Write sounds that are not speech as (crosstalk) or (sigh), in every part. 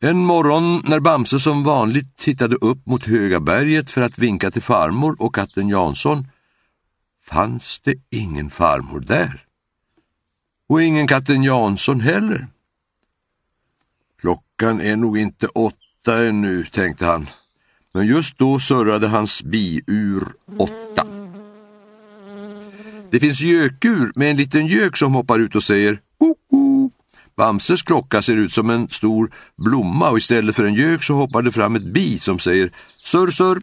En morgon när Bamse som vanligt tittade upp mot Höga berget för att vinka till farmor och katten Jansson fanns det ingen farmor där. Och ingen katten Jansson heller. Klockan är nog inte åtta ännu, tänkte han. Men just då surrade hans biur åtta. Det finns gökur med en liten gök som hoppar ut och säger ”ho-ho”. Bamses klocka ser ut som en stor blomma och istället för en gök så hoppar det fram ett bi som säger surr, surr.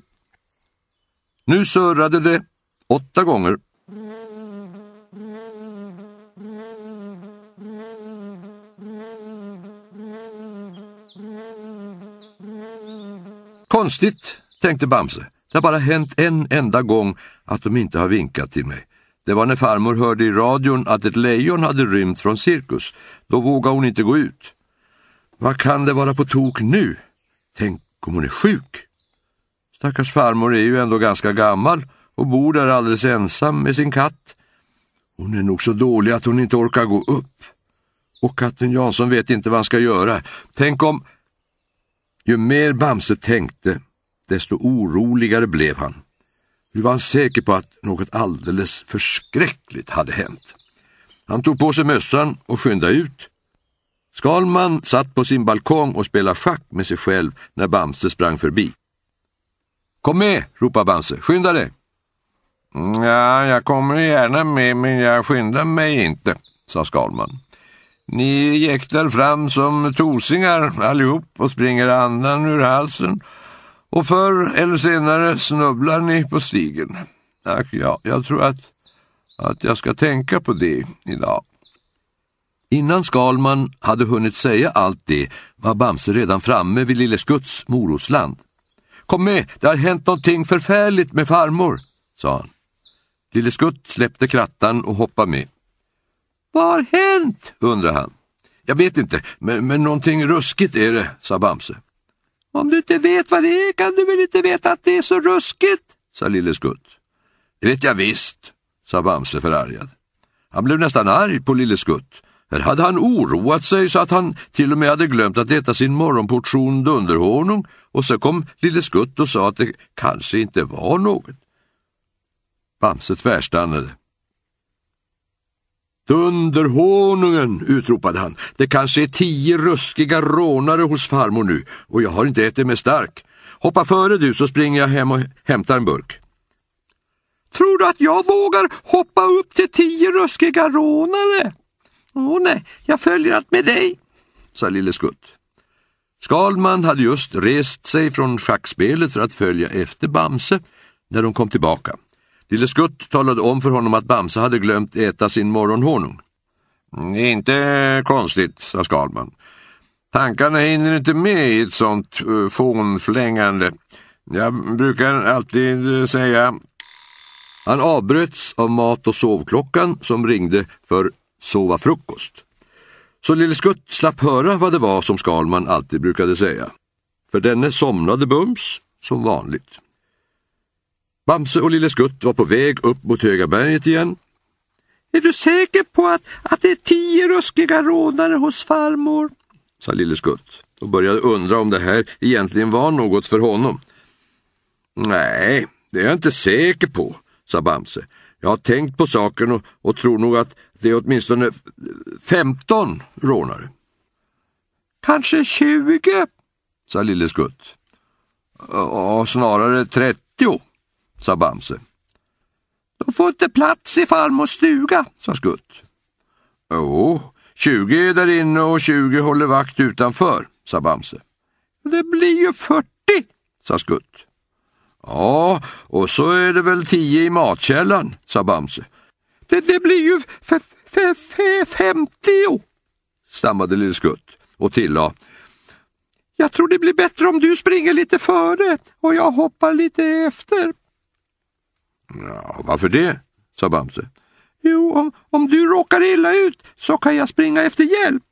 Nu surrade det åtta gånger. Konstigt, tänkte Bamse. Det har bara hänt en enda gång att de inte har vinkat till mig. Det var när farmor hörde i radion att ett lejon hade rymt från cirkus. Då vågade hon inte gå ut. Vad kan det vara på tok nu? Tänk om hon är sjuk? Stackars farmor är ju ändå ganska gammal och bor där alldeles ensam med sin katt. Hon är nog så dålig att hon inte orkar gå upp. Och katten Jansson vet inte vad han ska göra. Tänk om... Ju mer Bamse tänkte, desto oroligare blev han. Nu var han säker på att något alldeles förskräckligt hade hänt. Han tog på sig mössan och skyndade ut. Skalman satt på sin balkong och spelade schack med sig själv när Bamse sprang förbi. Kom med, ropade Bamse, skynda dig! Ja, jag kommer gärna med, men jag skyndar mig inte, sa Skalman. Ni jäktar fram som tosingar allihop och springer andan ur halsen och förr eller senare snubblar ni på stigen. Tack, ja, jag tror att, att jag ska tänka på det idag. Innan Skalman hade hunnit säga allt det var Bamse redan framme vid Lille Skutts morotsland. Kom med, det har hänt någonting förfärligt med farmor, sa han. Lille Skutt släppte krattan och hoppade med. Vad har hänt? undrade han. Jag vet inte, men, men någonting ruskigt är det, sa Bamse. Om du inte vet vad det är kan du väl inte veta att det är så ruskigt, sa Lille Skutt. Det vet jag visst, sa Bamse förargad. Han blev nästan arg på Lille Skutt. Här hade han oroat sig så att han till och med hade glömt att äta sin morgonportion dunderhonung och så kom Lille Skutt och sa att det kanske inte var något. Bamse tvärstannade. Dunderhonungen, utropade han. Det kanske är tio ruskiga rånare hos farmor nu och jag har inte ätit mig stark. Hoppa före du så springer jag hem och hämtar en burk. Tror du att jag vågar hoppa upp till tio ruskiga rånare? Åh nej, jag följer allt med dig, sa Lille Skutt. Skalman hade just rest sig från schackspelet för att följa efter Bamse när de kom tillbaka. Lille Skutt talade om för honom att Bamse hade glömt äta sin morgonhonung. Inte konstigt, sa Skalman. Tankarna hinner inte med i ett sånt eh, fånflängande. Jag brukar alltid eh, säga... Han avbröts av mat och sovklockan som ringde för sova frukost. Så Lille Skutt slapp höra vad det var som Skalman alltid brukade säga. För denne somnade bums som vanligt. Bamse och Lille Skutt var på väg upp mot Höga berget igen. Är du säker på att, att det är tio ruskiga rånare hos farmor? sa Lille Skutt och började undra om det här egentligen var något för honom. Nej, det är jag inte säker på, sa Bamse. Jag har tänkt på saken och, och tror nog att det är åtminstone 15 rånare. Kanske 20, sa Lille Skutt. Ja, snarare 30, sa Bamse. De får inte plats i farmors stuga, sa Skutt. Jo, 20 är där inne och 20 håller vakt utanför, sa Bamse. Det blir ju 40, sa Skutt. Ja, och så är det väl tio i matkällan, sa Bamse. Det, det blir ju femtio, stammade Lille Skutt och tillade. Jag tror det blir bättre om du springer lite före och jag hoppar lite efter. Ja, varför det? sa Bamse. Jo, om, om du råkar illa ut så kan jag springa efter hjälp.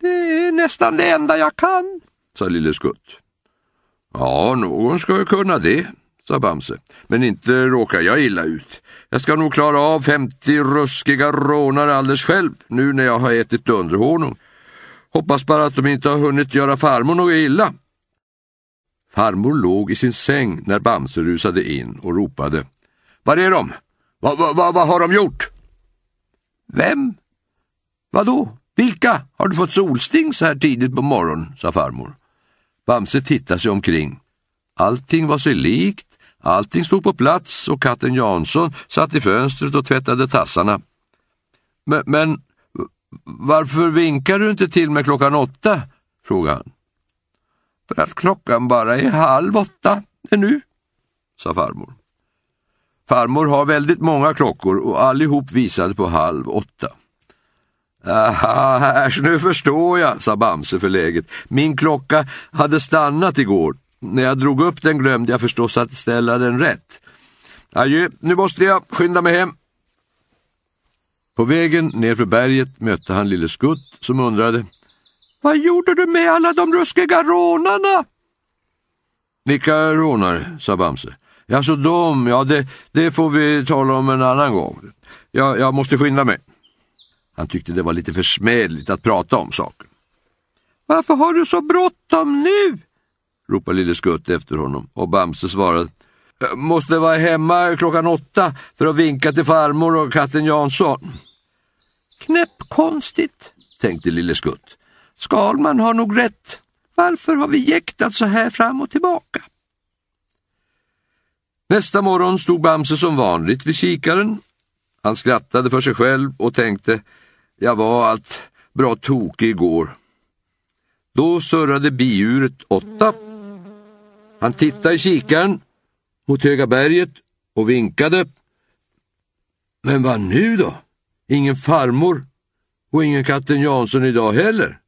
Det är nästan det enda jag kan, sa Lille Skutt. Ja, någon ska ju kunna det, sa Bamse. Men inte råkar jag illa ut. Jag ska nog klara av 50 ruskiga rånare alldeles själv nu när jag har ätit dunderhonung. Hoppas bara att de inte har hunnit göra farmor något illa. Farmor låg i sin säng när Bamse rusade in och ropade. Var är de? Vad va, va, va har de gjort? Vem? Vadå? Vilka? Har du fått solsting så här tidigt på morgonen? sa farmor. Bamse tittade sig omkring. Allting var sig likt, allting stod på plats och katten Jansson satt i fönstret och tvättade tassarna. Men, men varför vinkar du inte till mig klockan åtta? frågade han. För att klockan bara är halv åtta är nu, sa farmor. Farmor har väldigt många klockor och allihop visade på halv åtta. Aha, här, nu förstår jag, sa Bamse förläget. Min klocka hade stannat igår. När jag drog upp den glömde jag förstås att ställa den rätt. Adjö, nu måste jag skynda mig hem. På vägen nerför berget mötte han Lille Skutt som undrade Vad gjorde du med alla de ruskiga rånarna? Vilka rånare? sa Bamse. Ja, så de, ja det, det får vi tala om en annan gång. Ja, jag måste skynda mig. Han tyckte det var lite försmädligt att prata om saken. Varför har du så bråttom nu? ropade Lille Skutt efter honom och Bamse svarade Måste vara hemma klockan åtta för att vinka till farmor och katten Jansson. Knäppkonstigt, tänkte Lille Skutt. Skalman har nog rätt. Varför har vi jäktat så här fram och tillbaka? Nästa morgon stod Bamse som vanligt vid kikaren. Han skrattade för sig själv och tänkte, jag var allt bra tokig igår. Då surrade biuret åtta. Han tittade i kikaren mot Höga berget och vinkade. Men vad nu då? Ingen farmor och ingen katten Jansson idag heller.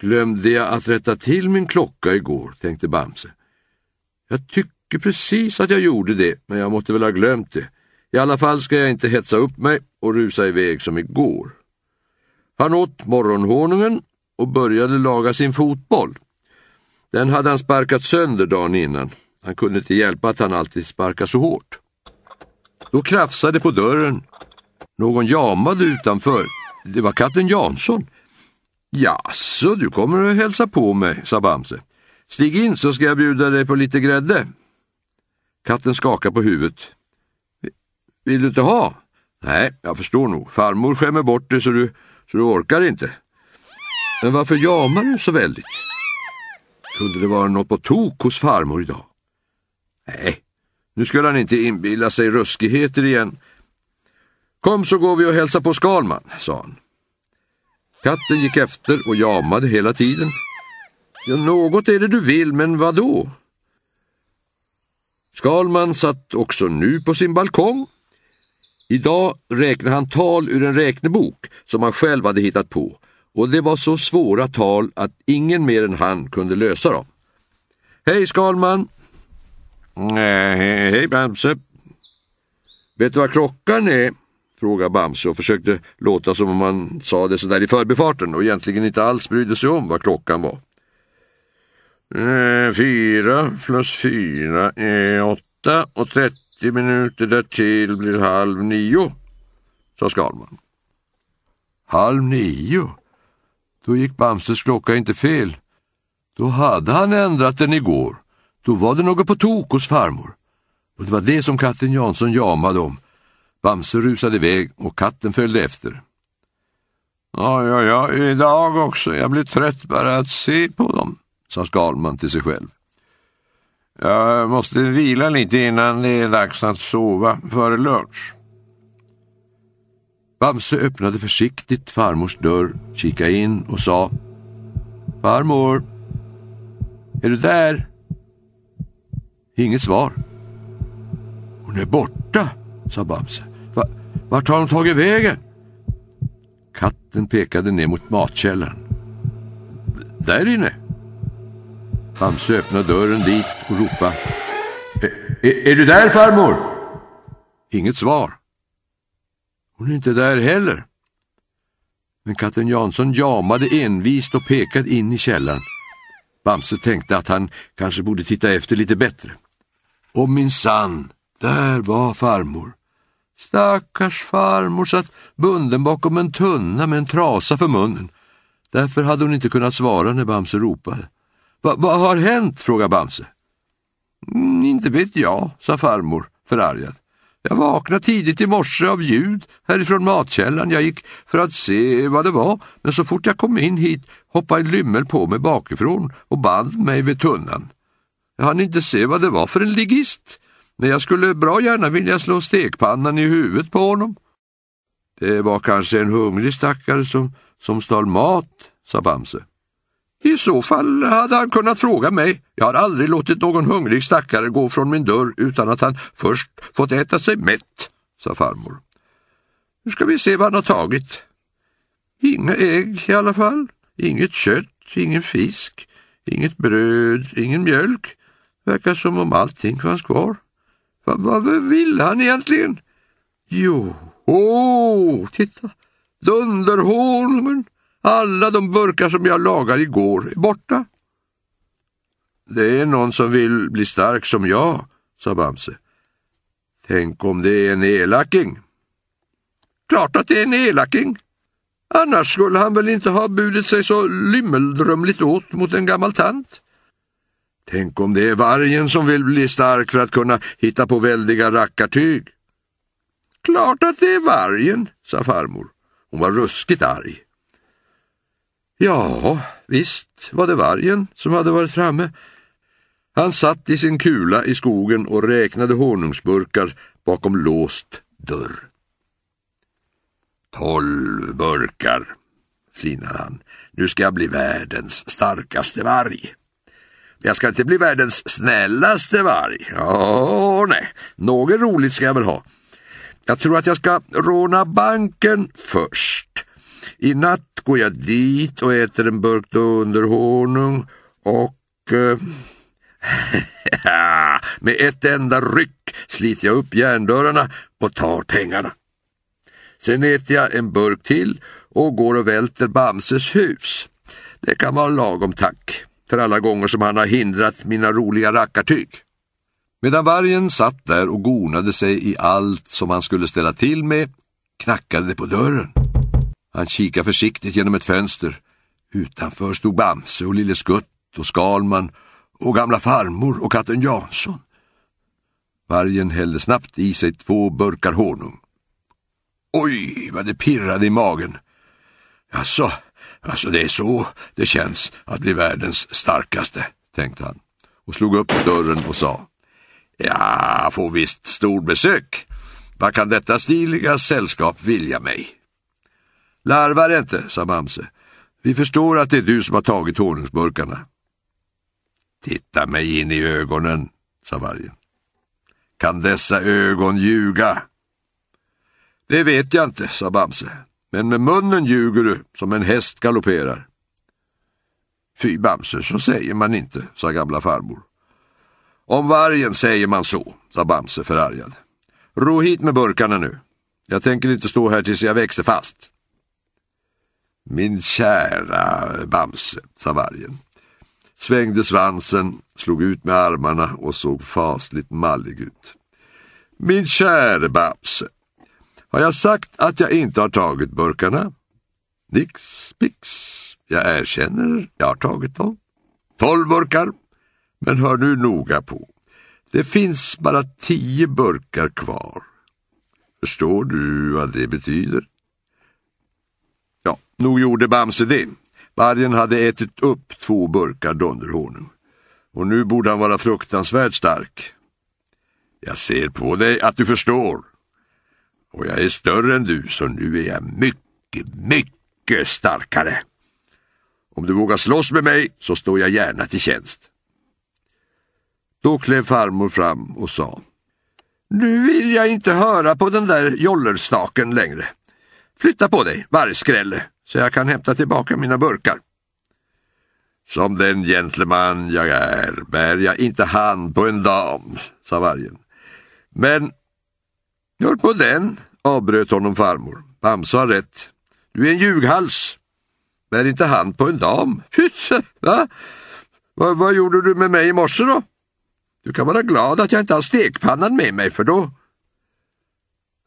Glömde jag att rätta till min klocka igår, tänkte Bamse. Jag tycker tycker precis att jag gjorde det, men jag måste väl ha glömt det. I alla fall ska jag inte hetsa upp mig och rusa iväg som igår. Han åt morgonhonungen och började laga sin fotboll. Den hade han sparkat sönder dagen innan. Han kunde inte hjälpa att han alltid sparkade så hårt. Då krafsade på dörren. Någon jamade utanför. Det var katten Jansson. Jaså, du kommer att hälsa på mig, sa Bamse. Stig in så ska jag bjuda dig på lite grädde. Katten skakar på huvudet. Vill du inte ha? Nej, jag förstår nog. Farmor skämmer bort dig så du, så du orkar inte. Men varför jamar du så väldigt? Kunde det vara något på tok hos farmor idag? Nej, nu skulle han inte inbilla sig ruskigheter igen. Kom så går vi och hälsar på Skalman, sa han. Katten gick efter och jamade hela tiden. Ja, något är det du vill, men vad då? Skalman satt också nu på sin balkong. Idag räknade han tal ur en räknebok som han själv hade hittat på och det var så svåra tal att ingen mer än han kunde lösa dem. Hej Skalman! Hej Bamse! Vet du vad klockan är? frågade Bamse och försökte låta som om han sa det sådär i förbifarten och egentligen inte alls brydde sig om vad klockan var. Eh, fyra plus fyra är åtta och trettio minuter därtill blir halv nio, sa Skalman. Halv nio? Då gick Bamses klocka inte fel. Då hade han ändrat den igår. Då var det något på tok hos farmor. Och det var det som katten Jansson jamade om. Bamse rusade iväg och katten följde efter. Ja, ja, ja, idag också. Jag blir trött bara att se på dem, sa Skalman till sig själv. Jag måste vila lite innan det är dags att sova före lunch. Bamse öppnade försiktigt farmors dörr, kikade in och sa Farmor, är du där? Inget svar. Hon är borta, sa Bamse. Va, vart har hon tagit vägen? Katten pekade ner mot matkällaren. Där inne. Bamse öppnade dörren dit och ropade. Är, du där farmor? Inget svar. Hon är inte där heller. Men katten Jansson jamade envist och pekade in i källaren. Bamse tänkte att han kanske borde titta efter lite bättre. Och min sann, där var farmor. Stackars farmor satt bunden bakom en tunna med en trasa för munnen. Därför hade hon inte kunnat svara när Bamse ropade. Vad va har hänt? frågade Bamse. Mm, inte vet jag, sa farmor förargad. Jag vaknade tidigt i morse av ljud härifrån matkällan. Jag gick för att se vad det var, men så fort jag kom in hit hoppade en lymmel på mig bakifrån och band mig vid tunnan. Jag hann inte se vad det var för en ligist, men jag skulle bra gärna vilja slå stekpannan i huvudet på honom. Det var kanske en hungrig stackare som, som stal mat, sa Bamse. I så fall hade han kunnat fråga mig. Jag har aldrig låtit någon hungrig stackare gå från min dörr utan att han först fått äta sig mätt, sa farmor. Nu ska vi se vad han har tagit. Inga ägg i alla fall, inget kött, ingen fisk, inget bröd, ingen mjölk. Verkar som om allting fanns kvar. Va, vad vill han egentligen? Jo, åh, titta, dunderhonungen. Alla de burkar som jag lagade igår är borta. Det är någon som vill bli stark som jag, sa Bamse. Tänk om det är en elaking. Klart att det är en elaking. Annars skulle han väl inte ha budit sig så lymmeldrömligt åt mot en gammal tant. Tänk om det är vargen som vill bli stark för att kunna hitta på väldiga rackartyg. Klart att det är vargen, sa farmor. Hon var ruskigt arg. Ja, visst var det vargen som hade varit framme. Han satt i sin kula i skogen och räknade honungsburkar bakom låst dörr. Tolv burkar, flinade han. Nu ska jag bli världens starkaste varg. Jag ska inte bli världens snällaste varg. Åh, nej, något roligt ska jag väl ha. Jag tror att jag ska råna banken först. I natt går jag dit och äter en burk dunderhonung och eh, (laughs) med ett enda ryck sliter jag upp järndörrarna och tar pengarna. Sen äter jag en burk till och går och välter Bamses hus. Det kan vara lagom tack för alla gånger som han har hindrat mina roliga rackartyg. Medan vargen satt där och gonade sig i allt som han skulle ställa till med knackade det på dörren. Han kikade försiktigt genom ett fönster. Utanför stod Bamse och Lille Skutt och Skalman och gamla farmor och katten Jansson. Vargen hällde snabbt i sig två burkar honung. Oj, vad det pirrade i magen. Alltså, alltså det är så det känns att bli världens starkaste, tänkte han och slog upp dörren och sa. Ja, får visst stor besök. Vad kan detta stiliga sällskap vilja mig? Larvar inte, sa Bamse. Vi förstår att det är du som har tagit honungsburkarna. Titta mig in i ögonen, sa vargen. Kan dessa ögon ljuga? Det vet jag inte, sa Bamse. Men med munnen ljuger du som en häst galopperar. Fy Bamse, så säger man inte, sa gamla farmor. Om vargen säger man så, sa Bamse förargad. Ro hit med burkarna nu. Jag tänker inte stå här tills jag växer fast. Min kära Bamse, sa vargen. Svängde svansen, slog ut med armarna och såg fasligt mallig ut. Min käre Bamse, har jag sagt att jag inte har tagit burkarna? Nix, pix, jag erkänner, jag har tagit dem. Tolv burkar, men hör nu noga på. Det finns bara tio burkar kvar. Förstår du vad det betyder? Ja, nog gjorde Bamse det. Vargen hade ätit upp två burkar dunderhonung. Och nu borde han vara fruktansvärt stark. Jag ser på dig att du förstår. Och jag är större än du, så nu är jag mycket, mycket starkare. Om du vågar slåss med mig så står jag gärna till tjänst. Då klev farmor fram och sa Nu vill jag inte höra på den där jollerstaken längre. Flytta på dig, vargskrälle, så jag kan hämta tillbaka mina burkar. Som den gentleman jag är bär jag inte hand på en dam, sa vargen. Men hör på den, avbröt honom farmor. Bamse har rätt. Du är en ljughals. Bär inte hand på en dam. Va? Va? Vad gjorde du med mig i morse då? Du kan vara glad att jag inte har stekpannan med mig, för då...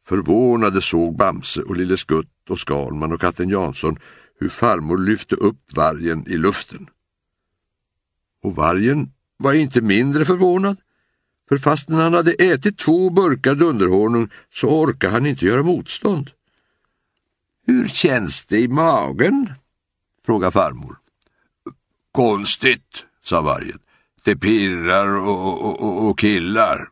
Förvånade såg Bamse och Lille Skutt och Skalman och katten Jansson hur farmor lyfte upp vargen i luften. Och vargen var inte mindre förvånad, för fastän han hade ätit två burkar dunderhonung så orkade han inte göra motstånd. Hur känns det i magen? frågade farmor. Konstigt, sa vargen. Det pirrar och, och, och, och killar.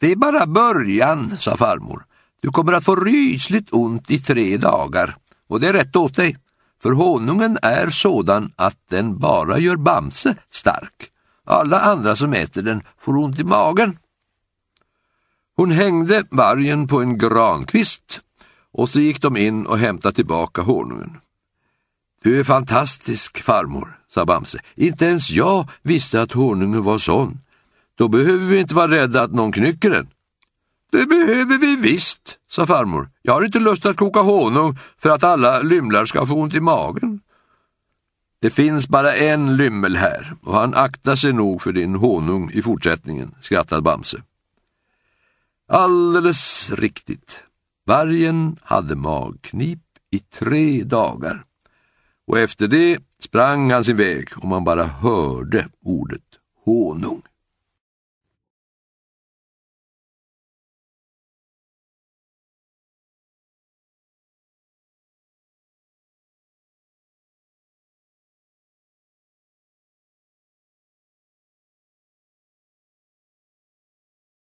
Det är bara början, sa farmor. Du kommer att få rysligt ont i tre dagar och det är rätt åt dig. För honungen är sådan att den bara gör Bamse stark. Alla andra som äter den får ont i magen. Hon hängde vargen på en grankvist och så gick de in och hämtade tillbaka honungen. Du är fantastisk farmor, sa Bamse. Inte ens jag visste att honungen var sån. Då behöver vi inte vara rädda att någon knycker den. Det behöver vi visst, sa farmor. Jag har inte lust att koka honung för att alla lymlar ska få ont i magen. Det finns bara en lymmel här och han aktar sig nog för din honung i fortsättningen, skrattade Bamse. Alldeles riktigt. Vargen hade magknip i tre dagar och efter det sprang han sin väg och man bara hörde ordet honung.